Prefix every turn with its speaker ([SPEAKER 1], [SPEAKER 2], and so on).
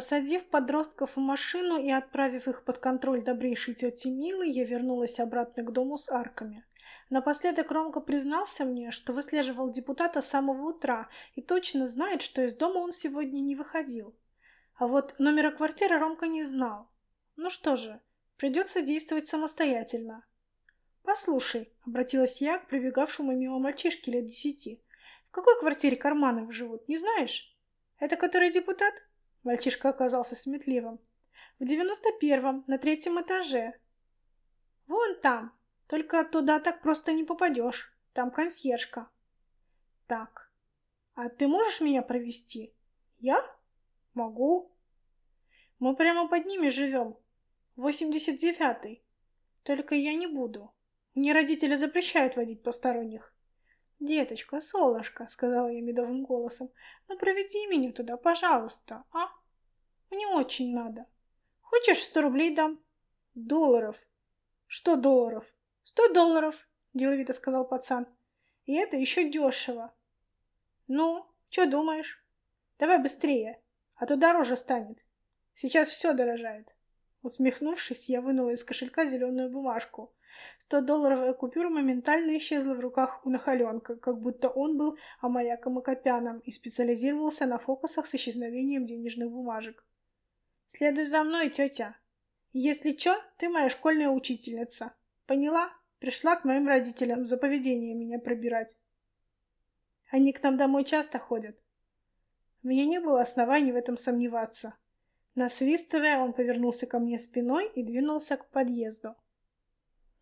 [SPEAKER 1] Посадив подростков в машину и отправив их под контроль добрейшей тети Милы, я вернулась обратно к дому с арками. Напоследок Ромка признался мне, что выслеживал депутата с самого утра и точно знает, что из дома он сегодня не выходил. А вот номера квартиры Ромка не знал. Ну что же, придется действовать самостоятельно. «Послушай», — обратилась я к прибегавшему мимо мальчишке лет десяти, «в какой квартире Кармановы живут, не знаешь? Это который депутат?» Мальчишка оказался сметливым. «В девяносто первом, на третьем этаже». «Вон там, только туда так просто не попадешь. Там консьержка. Так, а ты можешь меня провести? Я? Могу. Мы прямо под ними живем. Восемьдесят девятый. Только я не буду. Мне родители запрещают водить посторонних. «Деточка, солнышко», — сказала я медовым голосом, — «ну проведи меня туда, пожалуйста, а? Мне очень надо. Хочешь, сто рублей дам?» «Долларов». «Что долларов?» «Сто долларов», — деловито сказал пацан. «И это еще дешево». «Ну, что думаешь? Давай быстрее, а то дороже станет. Сейчас все дорожает». Усмехнувшись, я вынула из кошелька зеленую бумажку. Сто долларовая купюра моментально исчезла в руках у Нахаленка, как будто он был Амаяком Акопяном и специализировался на фокусах с исчезновением денежных бумажек. «Следуй за мной, тетя. Если чё, ты моя школьная учительница. Поняла? Пришла к моим родителям за поведение меня пробирать. Они к нам домой часто ходят. У меня не было оснований в этом сомневаться. Насвистывая, он повернулся ко мне спиной и двинулся к подъезду.